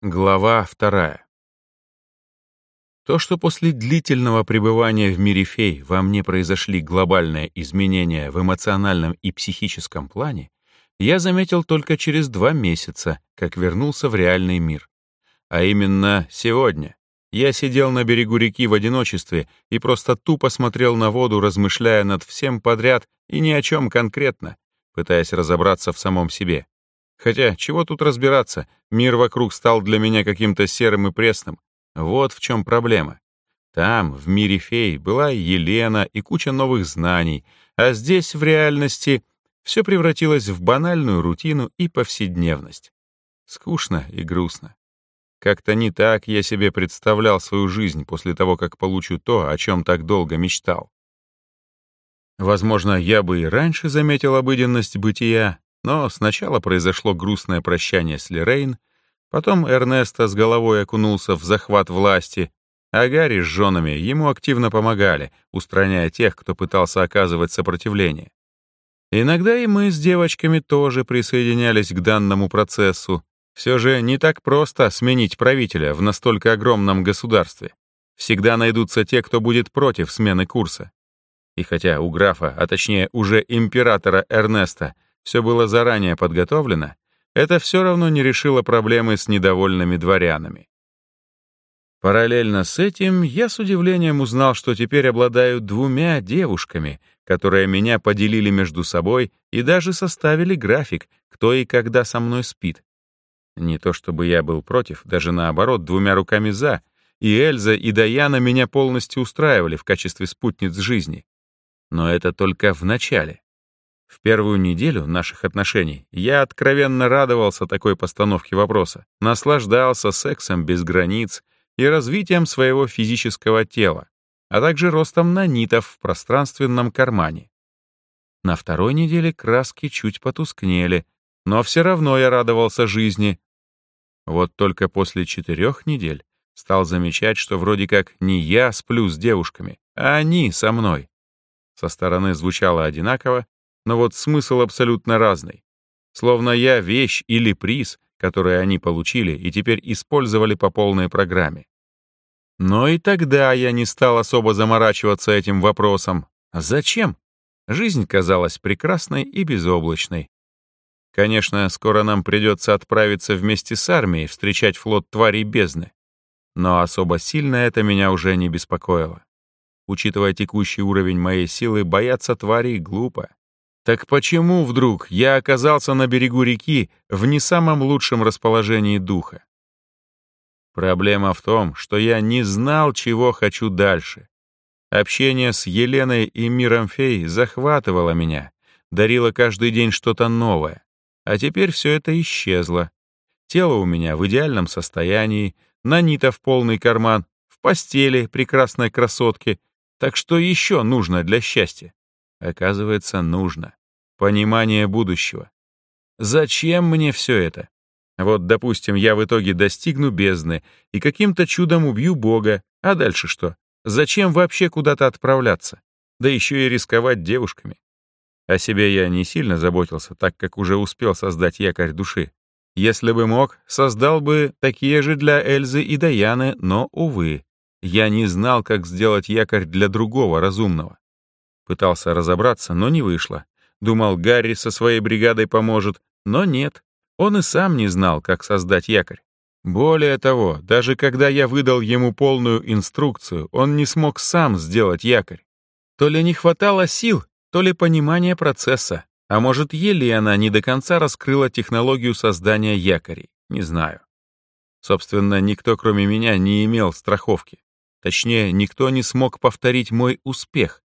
Глава вторая. То, что после длительного пребывания в мире фей во мне произошли глобальные изменения в эмоциональном и психическом плане, я заметил только через два месяца, как вернулся в реальный мир. А именно сегодня. Я сидел на берегу реки в одиночестве и просто тупо смотрел на воду, размышляя над всем подряд и ни о чем конкретно, пытаясь разобраться в самом себе. Хотя, чего тут разбираться, мир вокруг стал для меня каким-то серым и пресным. Вот в чем проблема. Там, в мире фей, была Елена и куча новых знаний, а здесь, в реальности, все превратилось в банальную рутину и повседневность. Скучно и грустно. Как-то не так я себе представлял свою жизнь после того, как получу то, о чем так долго мечтал. Возможно, я бы и раньше заметил обыденность бытия, но сначала произошло грустное прощание с Лерейн, потом Эрнесто с головой окунулся в захват власти, а Гарри с женами ему активно помогали, устраняя тех, кто пытался оказывать сопротивление. Иногда и мы с девочками тоже присоединялись к данному процессу. Все же не так просто сменить правителя в настолько огромном государстве. Всегда найдутся те, кто будет против смены курса. И хотя у графа, а точнее уже императора Эрнеста, все было заранее подготовлено, это все равно не решило проблемы с недовольными дворянами. Параллельно с этим я с удивлением узнал, что теперь обладаю двумя девушками, которые меня поделили между собой и даже составили график, кто и когда со мной спит. Не то чтобы я был против, даже наоборот, двумя руками за, и Эльза, и Даяна меня полностью устраивали в качестве спутниц жизни. Но это только в начале. В первую неделю наших отношений я откровенно радовался такой постановке вопроса, наслаждался сексом без границ и развитием своего физического тела, а также ростом нанитов в пространственном кармане. На второй неделе краски чуть потускнели, но все равно я радовался жизни. Вот только после четырех недель стал замечать, что вроде как не я сплю с девушками, а они со мной. Со стороны звучало одинаково, но вот смысл абсолютно разный. Словно я вещь или приз, который они получили и теперь использовали по полной программе. Но и тогда я не стал особо заморачиваться этим вопросом. Зачем? Жизнь казалась прекрасной и безоблачной. Конечно, скоро нам придется отправиться вместе с армией встречать флот тварей бездны. Но особо сильно это меня уже не беспокоило. Учитывая текущий уровень моей силы, бояться тварей глупо. Так почему вдруг я оказался на берегу реки в не самом лучшем расположении духа? Проблема в том, что я не знал, чего хочу дальше. Общение с Еленой и миром фей захватывало меня, дарило каждый день что-то новое. А теперь все это исчезло. Тело у меня в идеальном состоянии, нанита в полный карман, в постели прекрасной красотки. Так что еще нужно для счастья? Оказывается, нужно понимание будущего. Зачем мне все это? Вот, допустим, я в итоге достигну бездны и каким-то чудом убью Бога, а дальше что? Зачем вообще куда-то отправляться? Да еще и рисковать девушками. О себе я не сильно заботился, так как уже успел создать якорь души. Если бы мог, создал бы такие же для Эльзы и Даяны, но, увы, я не знал, как сделать якорь для другого разумного. Пытался разобраться, но не вышло. Думал, Гарри со своей бригадой поможет, но нет. Он и сам не знал, как создать якорь. Более того, даже когда я выдал ему полную инструкцию, он не смог сам сделать якорь. То ли не хватало сил, то ли понимания процесса, а может, Елена не до конца раскрыла технологию создания якорей, не знаю. Собственно, никто, кроме меня, не имел страховки. Точнее, никто не смог повторить мой успех.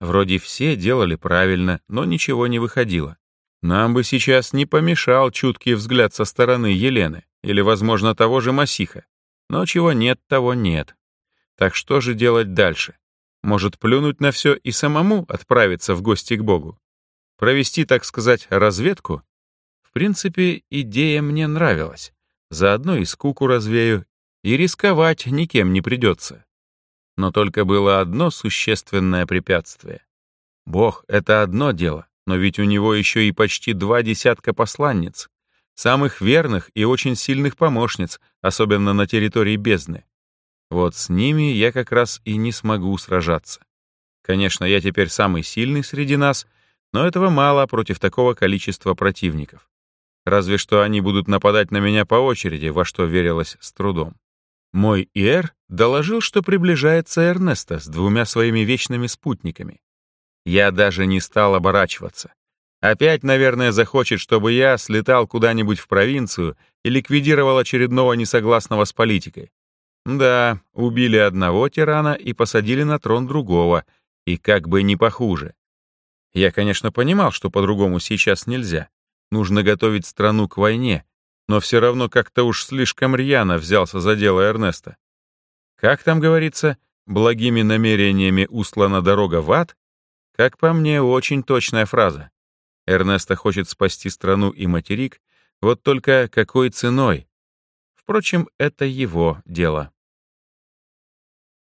Вроде все делали правильно, но ничего не выходило. Нам бы сейчас не помешал чуткий взгляд со стороны Елены или, возможно, того же Масиха. Но чего нет, того нет. Так что же делать дальше? Может, плюнуть на все и самому отправиться в гости к Богу? Провести, так сказать, разведку? В принципе, идея мне нравилась. Заодно и скуку развею, и рисковать никем не придется. Но только было одно существенное препятствие. Бог — это одно дело, но ведь у него еще и почти два десятка посланниц. самых верных и очень сильных помощниц, особенно на территории бездны. Вот с ними я как раз и не смогу сражаться. Конечно, я теперь самый сильный среди нас, но этого мало против такого количества противников. Разве что они будут нападать на меня по очереди, во что верилось с трудом. Мой Иэр доложил, что приближается Эрнесто с двумя своими вечными спутниками. Я даже не стал оборачиваться. Опять, наверное, захочет, чтобы я слетал куда-нибудь в провинцию и ликвидировал очередного несогласного с политикой. Да, убили одного тирана и посадили на трон другого, и как бы не похуже. Я, конечно, понимал, что по-другому сейчас нельзя. Нужно готовить страну к войне, но все равно как-то уж слишком рьяно взялся за дело Эрнеста. Как там говорится, благими намерениями услана дорога в ад? Как по мне, очень точная фраза. Эрнесто хочет спасти страну и материк, вот только какой ценой? Впрочем, это его дело.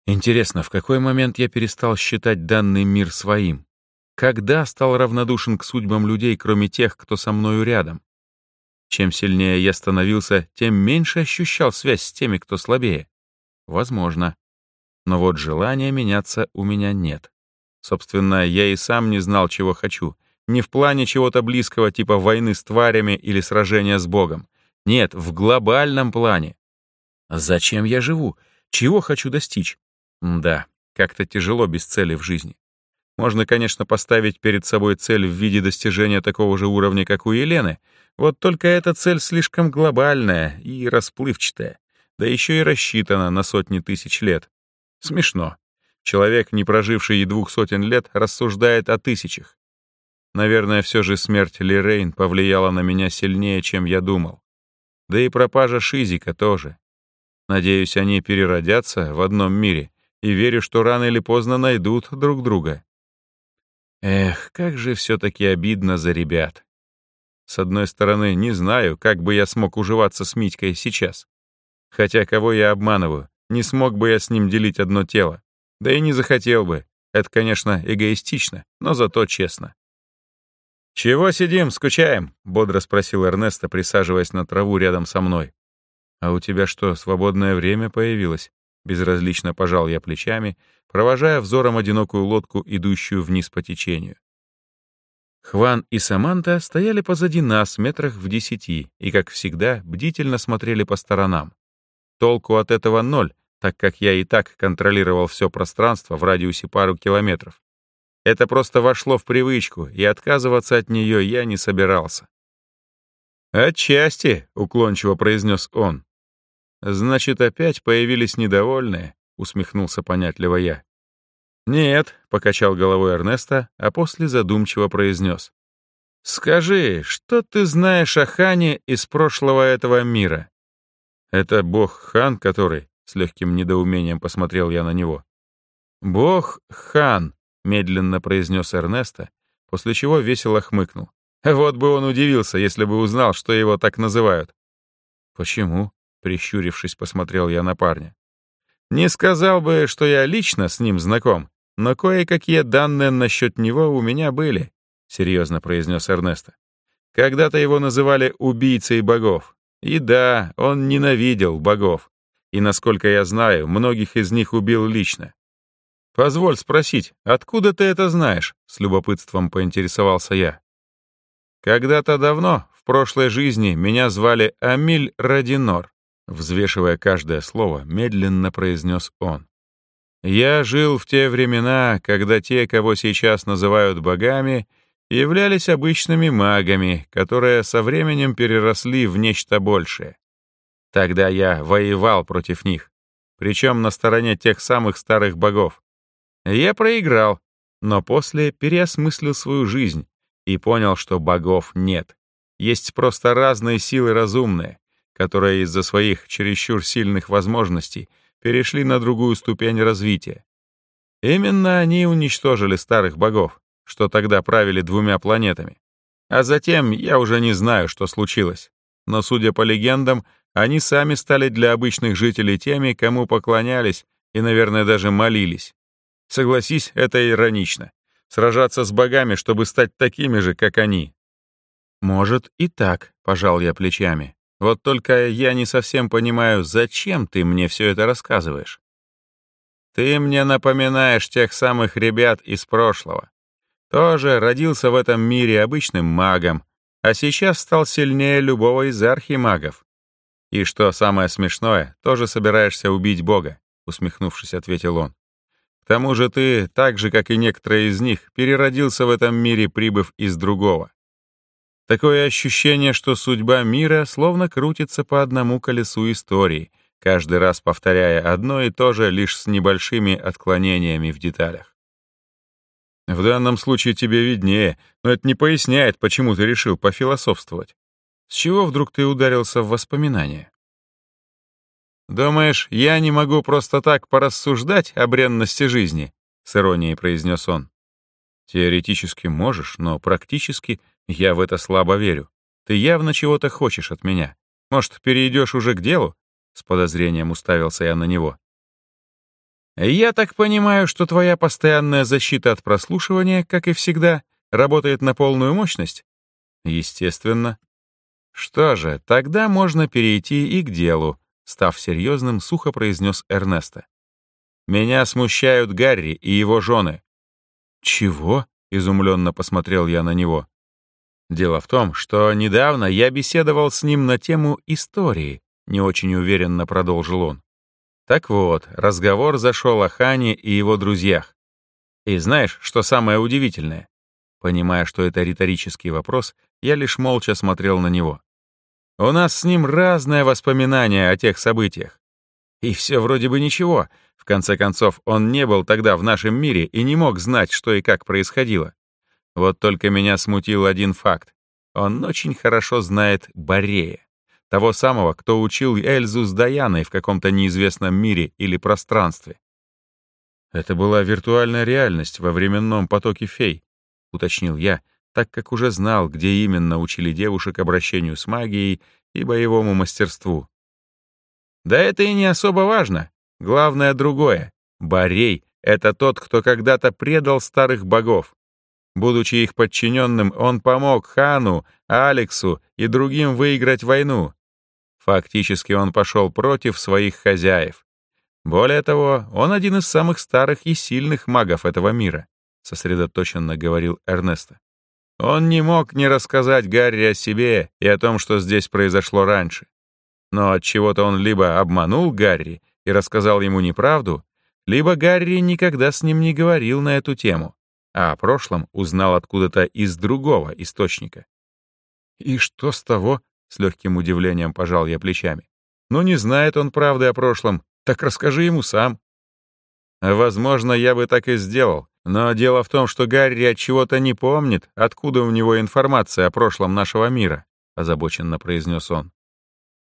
Интересно, в какой момент я перестал считать данный мир своим? Когда стал равнодушен к судьбам людей, кроме тех, кто со мною рядом? Чем сильнее я становился, тем меньше ощущал связь с теми, кто слабее. Возможно. Но вот желания меняться у меня нет. Собственно, я и сам не знал, чего хочу. Не в плане чего-то близкого, типа войны с тварями или сражения с Богом. Нет, в глобальном плане. Зачем я живу? Чего хочу достичь? Да, как-то тяжело без цели в жизни. Можно, конечно, поставить перед собой цель в виде достижения такого же уровня, как у Елены, вот только эта цель слишком глобальная и расплывчатая, да еще и рассчитана на сотни тысяч лет. Смешно. Человек, не проживший и двух сотен лет, рассуждает о тысячах. Наверное, все же смерть Лирейн повлияла на меня сильнее, чем я думал. Да и пропажа Шизика тоже. Надеюсь, они переродятся в одном мире, и верю, что рано или поздно найдут друг друга. Эх, как же все-таки обидно за ребят. С одной стороны, не знаю, как бы я смог уживаться с Митькой сейчас. Хотя кого я обманываю, не смог бы я с ним делить одно тело. Да и не захотел бы. Это, конечно, эгоистично, но зато честно. «Чего сидим, скучаем?» — бодро спросил Эрнесто, присаживаясь на траву рядом со мной. «А у тебя что, свободное время появилось?» Безразлично пожал я плечами, провожая взором одинокую лодку, идущую вниз по течению. Хван и Саманта стояли позади нас метрах в десяти и, как всегда, бдительно смотрели по сторонам. Толку от этого ноль, так как я и так контролировал все пространство в радиусе пару километров. Это просто вошло в привычку, и отказываться от нее я не собирался. «Отчасти», — уклончиво произнес он. «Значит, опять появились недовольные», — усмехнулся понятливо я. «Нет», — покачал головой Эрнеста, а после задумчиво произнес. «Скажи, что ты знаешь о Хане из прошлого этого мира?» «Это бог Хан, который...» — с легким недоумением посмотрел я на него. «Бог Хан», — медленно произнес Эрнеста, после чего весело хмыкнул. Вот бы он удивился, если бы узнал, что его так называют. «Почему?» Прищурившись, посмотрел я на парня. Не сказал бы, что я лично с ним знаком, но кое-какие данные насчет него у меня были, серьезно произнес Эрнесто. Когда-то его называли убийцей богов. И да, он ненавидел богов. И, насколько я знаю, многих из них убил лично. «Позволь спросить, откуда ты это знаешь?» — с любопытством поинтересовался я. «Когда-то давно, в прошлой жизни, меня звали Амиль Радинор. Взвешивая каждое слово, медленно произнес он. «Я жил в те времена, когда те, кого сейчас называют богами, являлись обычными магами, которые со временем переросли в нечто большее. Тогда я воевал против них, причем на стороне тех самых старых богов. Я проиграл, но после переосмыслил свою жизнь и понял, что богов нет. Есть просто разные силы разумные, которые из-за своих чересчур сильных возможностей перешли на другую ступень развития. Именно они уничтожили старых богов, что тогда правили двумя планетами. А затем я уже не знаю, что случилось. Но, судя по легендам, они сами стали для обычных жителей теми, кому поклонялись и, наверное, даже молились. Согласись, это иронично. Сражаться с богами, чтобы стать такими же, как они. «Может, и так», — пожал я плечами. «Вот только я не совсем понимаю, зачем ты мне все это рассказываешь?» «Ты мне напоминаешь тех самых ребят из прошлого. Тоже родился в этом мире обычным магом, а сейчас стал сильнее любого из архимагов. И что самое смешное, тоже собираешься убить Бога», — усмехнувшись, ответил он. «К тому же ты, так же, как и некоторые из них, переродился в этом мире, прибыв из другого. Такое ощущение, что судьба мира словно крутится по одному колесу истории, каждый раз повторяя одно и то же лишь с небольшими отклонениями в деталях. В данном случае тебе виднее, но это не поясняет, почему ты решил пофилософствовать. С чего вдруг ты ударился в воспоминания? «Думаешь, я не могу просто так порассуждать о бренности жизни?» — с иронией произнес он. «Теоретически можешь, но практически я в это слабо верю. Ты явно чего-то хочешь от меня. Может, перейдешь уже к делу?» С подозрением уставился я на него. «Я так понимаю, что твоя постоянная защита от прослушивания, как и всегда, работает на полную мощность?» «Естественно». «Что же, тогда можно перейти и к делу», став серьезным, сухо произнес Эрнеста. «Меня смущают Гарри и его жены». «Чего?» — изумленно посмотрел я на него. Дело в том, что недавно я беседовал с ним на тему истории, не очень уверенно продолжил он. Так вот, разговор зашел о Хане и его друзьях. И знаешь, что самое удивительное? Понимая, что это риторический вопрос, я лишь молча смотрел на него. У нас с ним разное воспоминание о тех событиях. И все вроде бы ничего. В конце концов, он не был тогда в нашем мире и не мог знать, что и как происходило. Вот только меня смутил один факт. Он очень хорошо знает Борея. Того самого, кто учил Эльзу с Даяной в каком-то неизвестном мире или пространстве. Это была виртуальная реальность во временном потоке фей, уточнил я, так как уже знал, где именно учили девушек обращению с магией и боевому мастерству. Да это и не особо важно. Главное другое. Борей — это тот, кто когда-то предал старых богов. Будучи их подчиненным, он помог Хану, Алексу и другим выиграть войну. Фактически он пошел против своих хозяев. Более того, он один из самых старых и сильных магов этого мира, сосредоточенно говорил Эрнесто. Он не мог не рассказать Гарри о себе и о том, что здесь произошло раньше. Но от чего-то он либо обманул Гарри и рассказал ему неправду, либо Гарри никогда с ним не говорил на эту тему а о прошлом узнал откуда-то из другого источника. «И что с того?» — с легким удивлением пожал я плечами. «Ну, не знает он правды о прошлом, так расскажи ему сам». «Возможно, я бы так и сделал, но дело в том, что Гарри от чего-то не помнит, откуда у него информация о прошлом нашего мира», — озабоченно произнес он.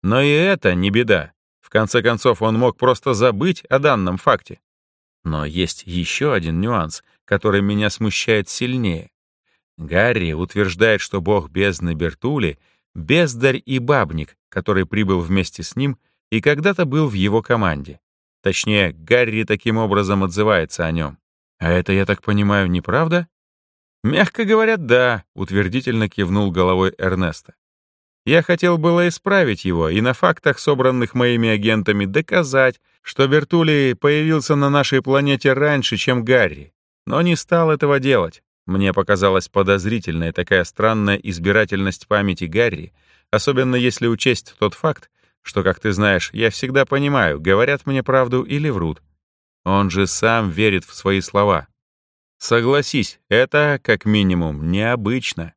«Но и это не беда. В конце концов, он мог просто забыть о данном факте. Но есть еще один нюанс, который меня смущает сильнее. Гарри утверждает, что бог бездны Бертули — бездарь и бабник, который прибыл вместе с ним и когда-то был в его команде. Точнее, Гарри таким образом отзывается о нем. А это, я так понимаю, неправда? Мягко говоря, да, утвердительно кивнул головой Эрнеста. Я хотел было исправить его и на фактах, собранных моими агентами, доказать, что Бертули появился на нашей планете раньше, чем Гарри, но не стал этого делать. Мне показалась подозрительной такая странная избирательность памяти Гарри, особенно если учесть тот факт, что, как ты знаешь, я всегда понимаю, говорят мне правду или врут. Он же сам верит в свои слова. Согласись, это, как минимум, необычно.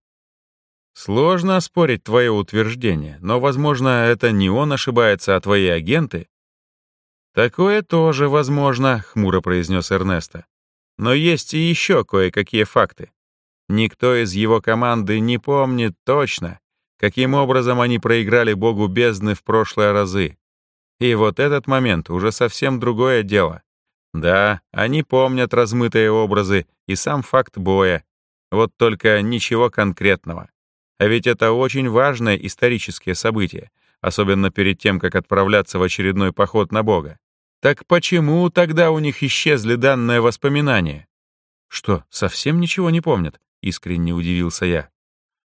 Сложно оспорить твое утверждение, но, возможно, это не он ошибается, а твои агенты, «Такое тоже возможно», — хмуро произнес Эрнесто. «Но есть и еще кое-какие факты. Никто из его команды не помнит точно, каким образом они проиграли богу бездны в прошлые разы. И вот этот момент уже совсем другое дело. Да, они помнят размытые образы и сам факт боя. Вот только ничего конкретного. А ведь это очень важное историческое событие, особенно перед тем, как отправляться в очередной поход на Бога. Так почему тогда у них исчезли данные воспоминания? Что, совсем ничего не помнят? Искренне удивился я.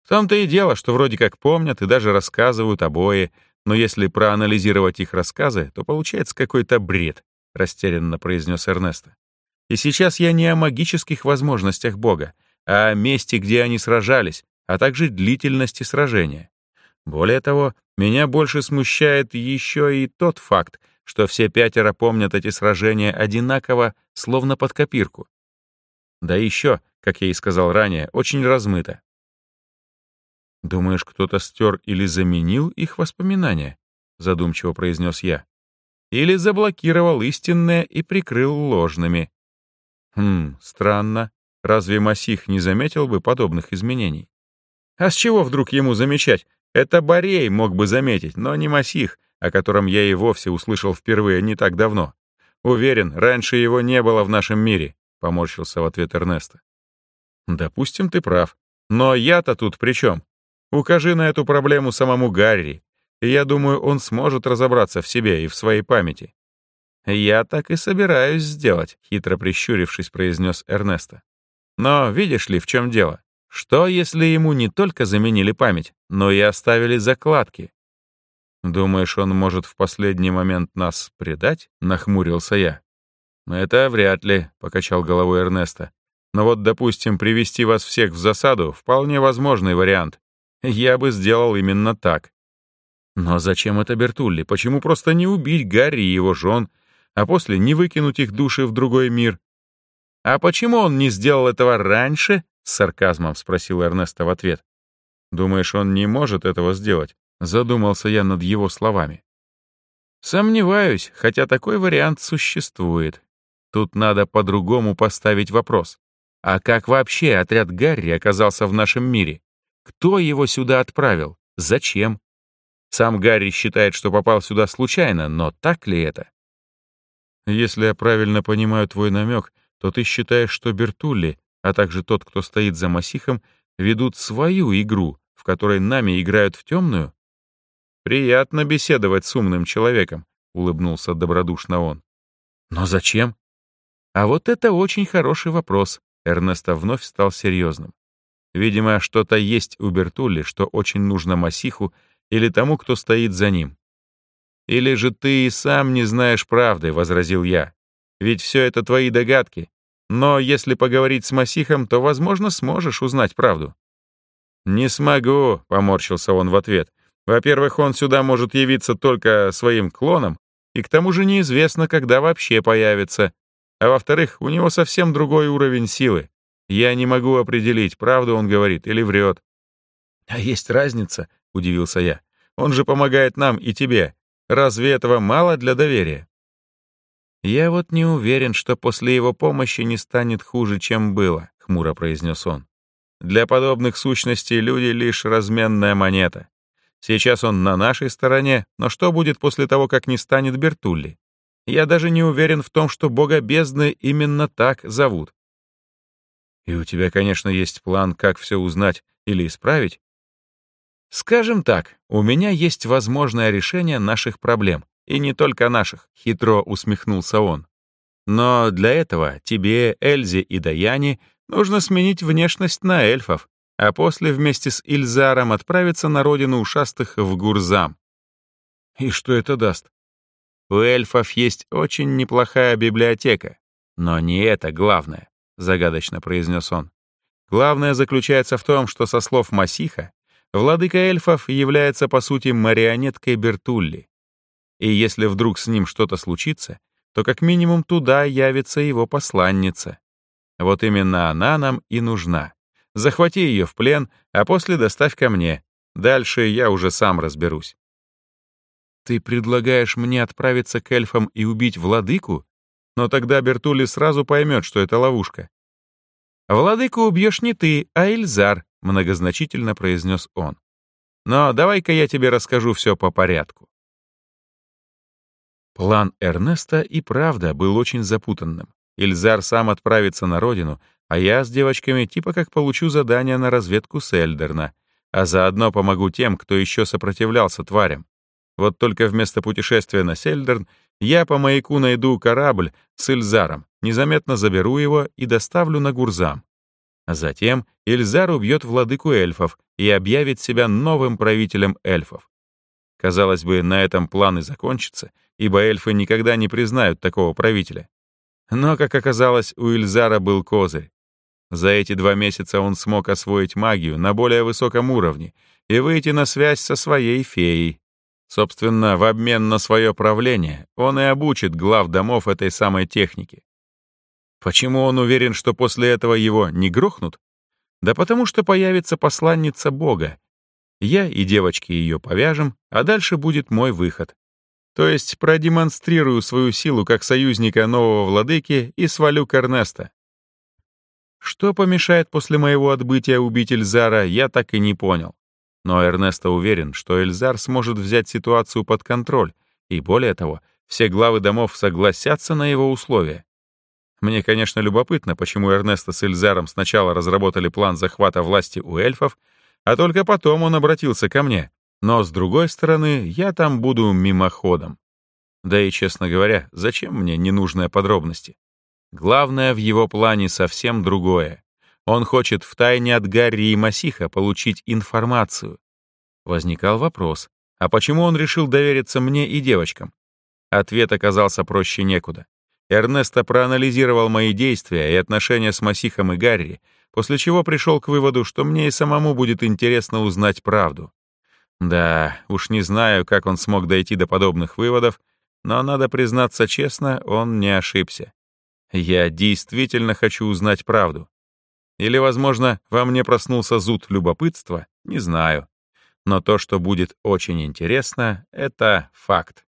В том-то и дело, что вроде как помнят и даже рассказывают обои, но если проанализировать их рассказы, то получается какой-то бред, растерянно произнес Эрнесто. И сейчас я не о магических возможностях Бога, а о месте, где они сражались, а также длительности сражения. Более того, меня больше смущает еще и тот факт, что все пятеро помнят эти сражения одинаково, словно под копирку. Да еще, как я и сказал ранее, очень размыто. «Думаешь, кто-то стер или заменил их воспоминания?» — задумчиво произнес я. «Или заблокировал истинное и прикрыл ложными?» «Хм, странно. Разве Масих не заметил бы подобных изменений?» «А с чего вдруг ему замечать? Это Борей мог бы заметить, но не Масих, о котором я и вовсе услышал впервые не так давно. Уверен, раньше его не было в нашем мире», — поморщился в ответ Эрнеста. «Допустим, ты прав. Но я-то тут при чем? Укажи на эту проблему самому Гарри, и я думаю, он сможет разобраться в себе и в своей памяти. «Я так и собираюсь сделать», — хитро прищурившись, произнес Эрнесто. «Но видишь ли, в чем дело? Что, если ему не только заменили память, но и оставили закладки?» «Думаешь, он может в последний момент нас предать?» — нахмурился я. «Это вряд ли», — покачал головой Эрнесто. «Но вот, допустим, привести вас всех в засаду — вполне возможный вариант. Я бы сделал именно так. Но зачем это Бертулли? Почему просто не убить Гарри и его жен, а после не выкинуть их души в другой мир? А почему он не сделал этого раньше? С сарказмом спросил Эрнесто в ответ. Думаешь, он не может этого сделать? Задумался я над его словами. Сомневаюсь, хотя такой вариант существует. Тут надо по-другому поставить вопрос. А как вообще отряд Гарри оказался в нашем мире? Кто его сюда отправил? Зачем? Сам Гарри считает, что попал сюда случайно, но так ли это? Если я правильно понимаю твой намек, то ты считаешь, что Бертулли, а также тот, кто стоит за Масихом, ведут свою игру, в которой нами играют в темную? Приятно беседовать с умным человеком, улыбнулся добродушно он. Но зачем? А вот это очень хороший вопрос. Эрнесто вновь стал серьезным. Видимо, что-то есть у Бертулли, что очень нужно Масиху или тому, кто стоит за ним. «Или же ты и сам не знаешь правды», — возразил я. «Ведь все это твои догадки. Но если поговорить с Масихом, то, возможно, сможешь узнать правду». «Не смогу», — поморщился он в ответ. «Во-первых, он сюда может явиться только своим клоном, и к тому же неизвестно, когда вообще появится. А во-вторых, у него совсем другой уровень силы. Я не могу определить, правду он говорит или врет. «А есть разница?» — удивился я. «Он же помогает нам и тебе. Разве этого мало для доверия?» «Я вот не уверен, что после его помощи не станет хуже, чем было», — хмуро произнес он. «Для подобных сущностей люди лишь разменная монета. Сейчас он на нашей стороне, но что будет после того, как не станет Бертулли? Я даже не уверен в том, что бога бездны именно так зовут. И у тебя, конечно, есть план, как все узнать или исправить? Скажем так, у меня есть возможное решение наших проблем. И не только наших, хитро усмехнулся он. Но для этого тебе, Эльзе и Даяне нужно сменить внешность на эльфов, а после вместе с Ильзаром отправиться на родину ушастых в Гурзам. И что это даст? У эльфов есть очень неплохая библиотека, но не это главное. — загадочно произнес он. «Главное заключается в том, что, со слов Масиха, владыка эльфов является, по сути, марионеткой Бертулли. И если вдруг с ним что-то случится, то как минимум туда явится его посланница. Вот именно она нам и нужна. Захвати ее в плен, а после доставь ко мне. Дальше я уже сам разберусь». «Ты предлагаешь мне отправиться к эльфам и убить владыку?» Но тогда Бертули сразу поймет, что это ловушка. «Владыку убьешь не ты, а Ильзар», — многозначительно произнес он. «Но давай-ка я тебе расскажу все по порядку». План Эрнеста и правда был очень запутанным. Ильзар сам отправится на родину, а я с девочками типа как получу задание на разведку Сельдерна, а заодно помогу тем, кто еще сопротивлялся тварям. Вот только вместо путешествия на Сельдерн я по маяку найду корабль с Ильзаром, незаметно заберу его и доставлю на Гурзам. Затем Ильзар убьет владыку эльфов и объявит себя новым правителем эльфов. Казалось бы, на этом план и закончится, ибо эльфы никогда не признают такого правителя. Но, как оказалось, у Ильзара был козырь. За эти два месяца он смог освоить магию на более высоком уровне и выйти на связь со своей феей. Собственно, в обмен на свое правление он и обучит глав домов этой самой техники. Почему он уверен, что после этого его не грохнут? Да потому что появится посланница Бога. Я и девочки ее повяжем, а дальше будет мой выход. То есть продемонстрирую свою силу как союзника нового владыки и свалю Корнеста. Что помешает после моего отбытия убить Эльзара, я так и не понял. Но Эрнесто уверен, что Эльзар сможет взять ситуацию под контроль, и более того, все главы домов согласятся на его условия. Мне, конечно, любопытно, почему Эрнесто с Эльзаром сначала разработали план захвата власти у эльфов, а только потом он обратился ко мне. Но, с другой стороны, я там буду мимоходом. Да и, честно говоря, зачем мне ненужные подробности? Главное в его плане совсем другое. Он хочет втайне от Гарри и Масиха получить информацию. Возникал вопрос, а почему он решил довериться мне и девочкам? Ответ оказался проще некуда. Эрнесто проанализировал мои действия и отношения с Масихом и Гарри, после чего пришел к выводу, что мне и самому будет интересно узнать правду. Да, уж не знаю, как он смог дойти до подобных выводов, но, надо признаться честно, он не ошибся. Я действительно хочу узнать правду. Или, возможно, во мне проснулся зуд любопытства, не знаю. Но то, что будет очень интересно, — это факт.